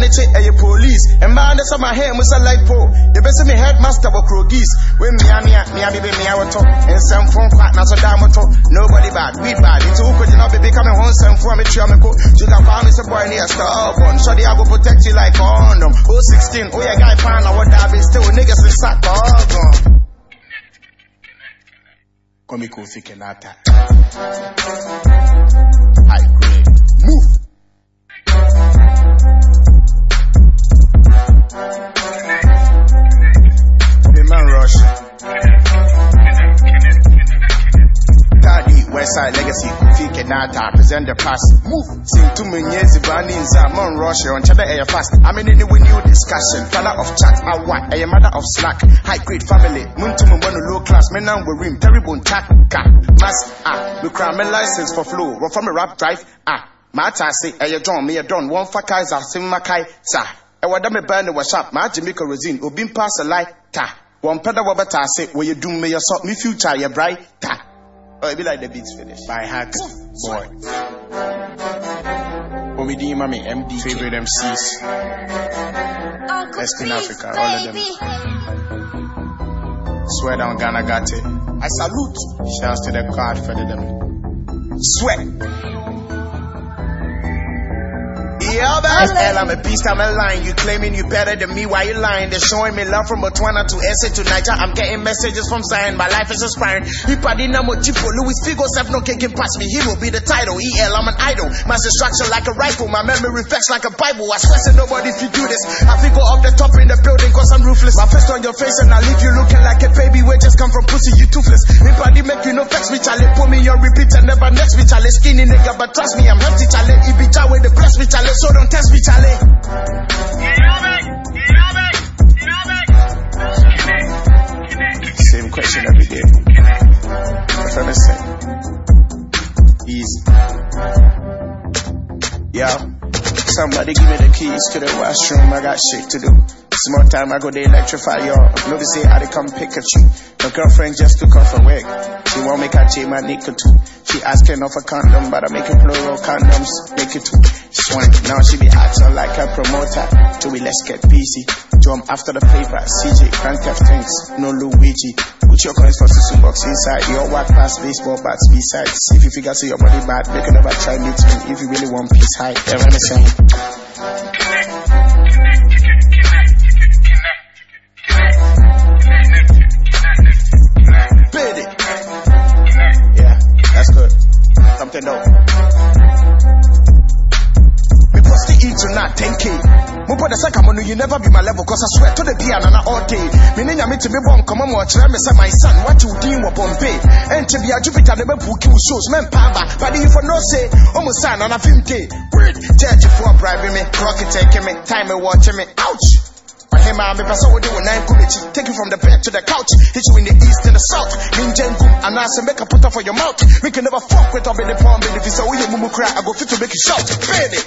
Niche, eh, a police, and man, that's my hair, Musa like po. The best me headmaster of Krogis. When me, me, me, me, me, me, talk, and some phone quack, now so damn Nobody bad, we bad. It's who could not be becoming home, some for me, try me go. To the farm is boy near stubborn. So they go protect you like condom. Oh, 16, oh, yeah, guy, out what that is still niggas in sack, dog. Come Kofi Kinaata. High grade. Move. Kofi Kinaata, present the past. Move. Sing to me, yes, Bani inside, man rush, eh, on cheddar eh, air fast. I'm in any new discussion. Father of chat, I want, eh, a mother of slack. High grade family, moon to me, one low class, men now we rim, terrible taka. Mass, ah, we cry a license for flow, run from a rap drive, ah. Mata say, a John, me a don, one for Kaiser, sim Makai, sa. A wadame burn was up, my Jamaica resin, obin pass a light, ta. One pedal wabata say, where you do me your salt, me future, your bright, ta. Oh, it be like the beats finish. By heart, boy. Omidi Mami, MD, favorite MCs. Best in Africa, all of them. Swear down Ghana got it. I salute. Shouts to the card for them. Sweat. Yeah, man. Hell, I'm a beast, I'm a lion. You claiming you better than me, why you lying? They're showing me love from Botswana to SA to Niger. I'm getting messages from Zion, my life is inspiring. Ipadina Mochipo, Louis Figo, Seth, no king can pass me. He will be the title. EL, I'm an idol. My instruction like a rifle, my memory reflects like a Bible. I swear to nobody if you do this. I think go up the top in the building cause I'm ruthless. My fist on your face and I leave you looking like a baby. We just come from pussy, you toothless. Ipadi make you no flex me, Charlie. Put me on repeat and never next me, Charlie. Skinny nigga, but trust me, I'm hefty, Charlie. Ibija with the bless me, Charlie. So don't test me, Charlie. Same question every day. What am I saying? Easy. Yeah. Somebody give me the keys to the washroom. I got shit to do. Small time I go they electrify y'all. No they say how they come pick at you. My girlfriend just took off her wig. She won't make her chain my nickel too. She asking off a condom, but I make it plural condoms. Make it two. Swank. Now she be acting like a promoter. To we let's get busy. Jump after the paper. CJ, Grand Theft Things. No Luigi. Put your coins for Susu box inside. Your walk past baseball bats besides. If you figure say your body bad, make another try me. If you really want peace high, ever the same. Something dope. Me post the eat tonight, 10k. Mo put the second one, you never be my level, cause I swear to the piano and all day. Me name me to me bomb, come on, watch me say my son, what you deem upon pay. And to be a Jupiter, never book you shows, men pamba. But if oh, you no say, almost son, and a film day. For bribing me, rocket taking me, time me watching me, ouch. Hey man, me pass over there nine kulichi. Take you from the bed to the couch. Hit you in the east and the south. Ninja and I say make a put up for your mouth. We can never fuck with up in the palm, but if you say we mumu cry, I go fit to make you shout. Baby.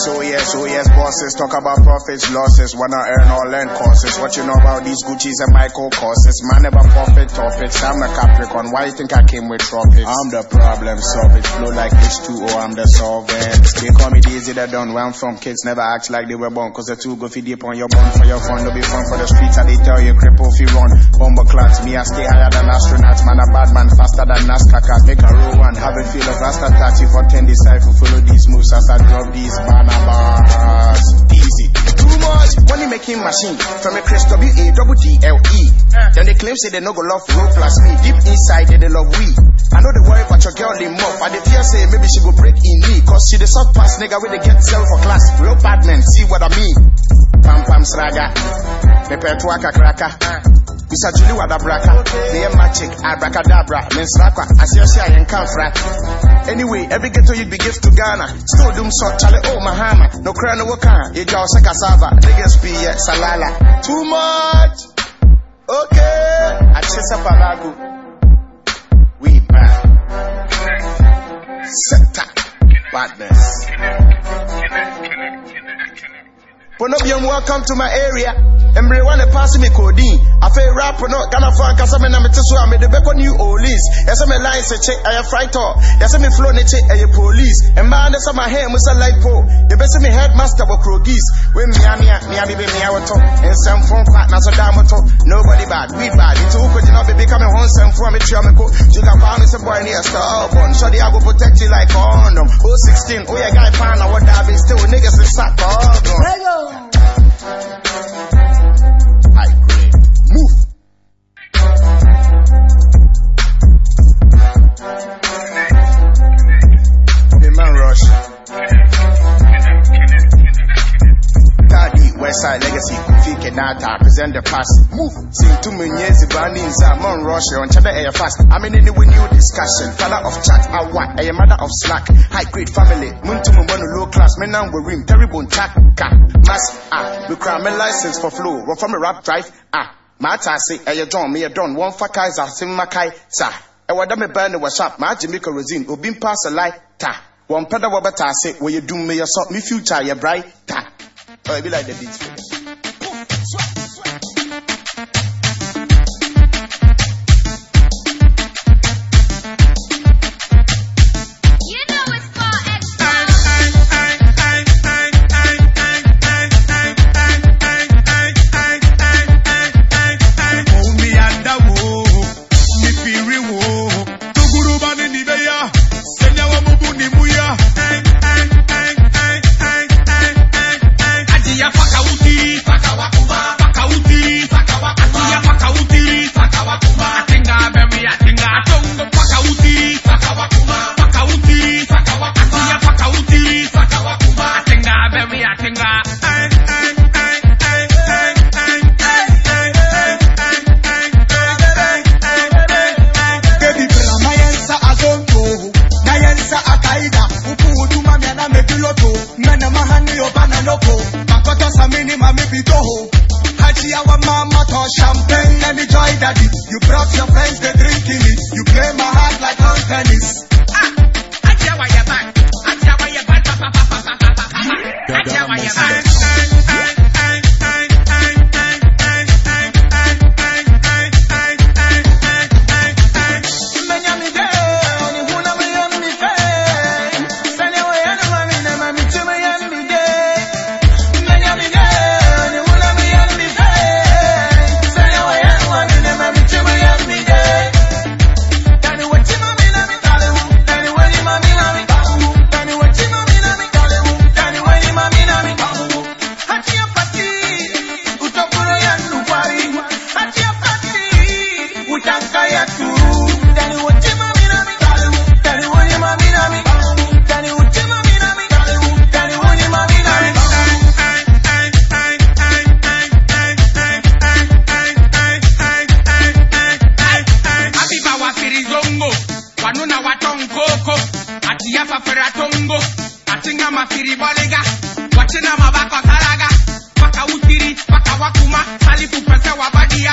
Bosses, oh yes, oh yes, bosses. Talk about profits, losses. Wanna earn or learn courses. What you know about these Gucci's and Michael courses? Man, never profit topics. I'm a Capricorn. Why you think I came with tropics? I'm the problem solving. Flow like this too, oh I'm the solvent. They call me Daisy the done. Where I'm from, kids never act like they were born. Cause the two go feed deep on your bone for your fun. Don't be fun for the streets and they tell you cripple if you run. Bomber clots, me I stay higher than astronauts. Man, a bad man, faster than NASCAR. Make a row and have a feel of rasta taxi for 10 disciples. Follow these moves as I drop these banana bars. Easy. Too much money making machine from a Chris W A double D L E. Then they claim say they no go love road plus me. Deep inside they, they love we. I know they worry about your girl in muff. I they fear say maybe she go break in me. Cause she the soft pass nigga with they get sell for class. Real bad men, see what I mean. Pam pam sraga. Me petuaka kraka. Bisa Julie Wadabraka, they magic, abracadabra, mensrakwa, asiasia and kamfra. Anyway, every ghetto you'd be gift to Ghana. Still doom so chale oh Mahama. No crown no waka, ah. ye jaw sakasava, niggas be yeah, salala. Too much. Okay. Achesa palagu. We bad. Sector. Badness. Ponobium, welcome to my area. Emre one pass me codeine. I feel rap no Ghana for Kasame na mete so am de beko New Orleans. Yes me line say check I fight talk. Yes me flow ne check I police. And man say my hair musa like po. The best me headmaster wo krogis. We me ami me abi be me. And some phone fat na so da moto. Nobody bad, we bad. It all could not be becoming home some for me me ko. You can find me some boy near star born. So the I go protect you like condom. Oh 16, oh yeah guy pan what that be still niggas is sack. Oh, me, yes, Bani a mon rush on Chada Air Fast. I'm in any new discussion, father of chat, I what, a mother of slack, high grade family, to moon low class, men now we rim, terrible chat, mass, ah, we cry my license for flow, run from a rap drive, ah, Mata say, a John, me a don, one for Kaiser, sim Makai, sir. ɛwɔ dɛ mebɛn ne wɔ shop maa gye me kerosene obi mpa sɛ lai ta. Wɔn pɛ dɛ wɔbɛta ase wɔyɛ dum meyɛ sɔ me future yɛ bright ta Oh, it be like the beats for them.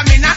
me not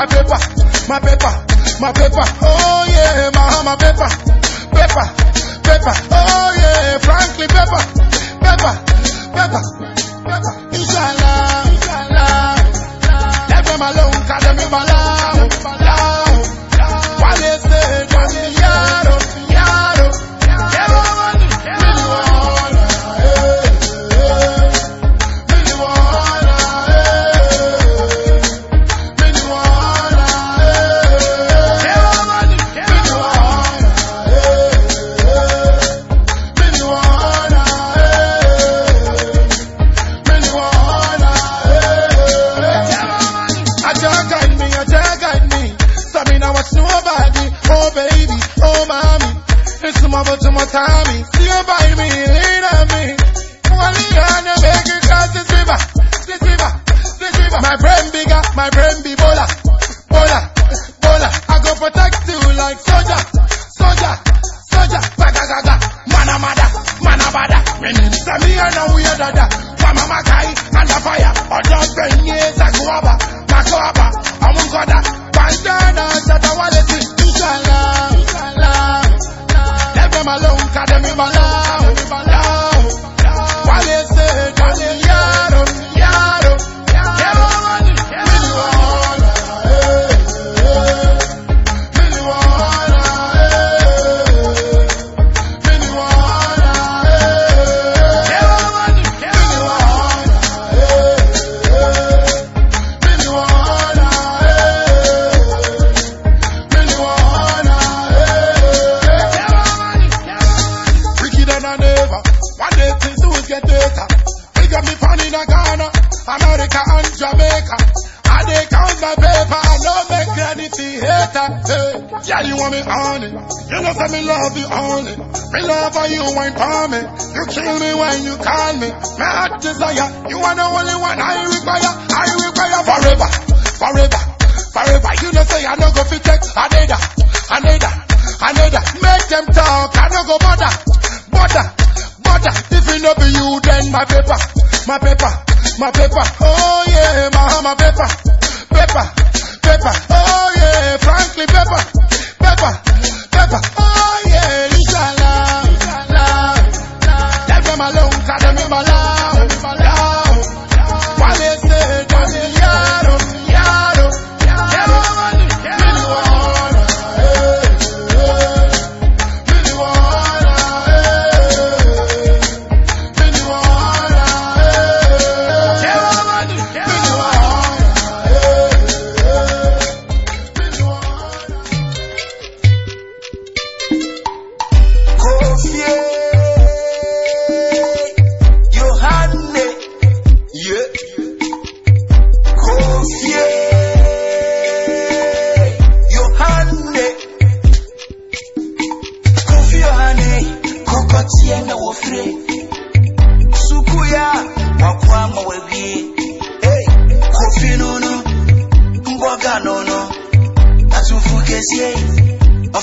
my paper, my paper, my paper. Oh yeah, my my paper, paper, paper. Oh yeah, frankly paper, paper, paper, paper. Inshallah, inshallah. Let them alone, cause them in my love, America and Jamaica. I they count my paper, I don't make credit hater. Hey, yeah, you want me on it. You know say me love you only. Me love how you wine for me. You kill me when you call me. My heart desire, you are the only one I require. I require forever, forever, forever. You know say I no go fit take another, another, another. Make them talk, I no go bother, bother, bother. If it no be you, then my paper, my paper, my paper. Oh yeah, my my paper, paper, paper. Oh yeah, frankly paper, paper, paper. Oh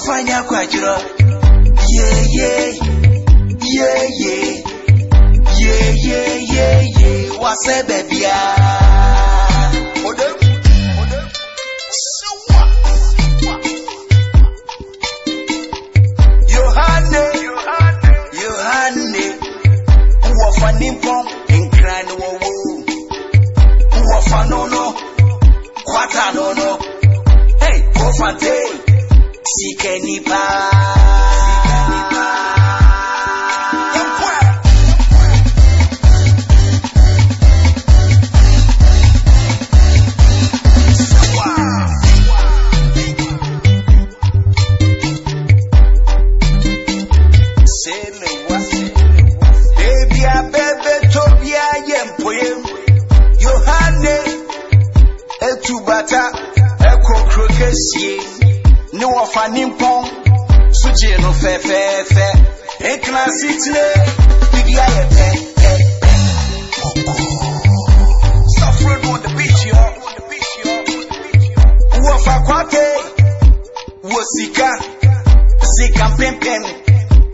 kufanya kwa jiro yeah, yeah, yeah, yeah. Yeah, yeah, yeah, yeah. wasebe bia yohane yohane. Wɔfa nimpɔn nkran ne wɔwo wɔfa no no kwata no no hey, wɔfa tei Baby, a bebe tobia yempoyem. Yohane, etubata, eko krokesie. Ni wafa nimpon, suje no pe, pe, pe. Suffered on the beach, kwate, wasika, sika pimpin,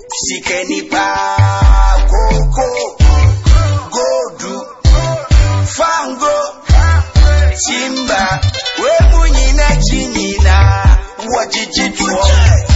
sika nipa, koko, godu, fango, timba j j j j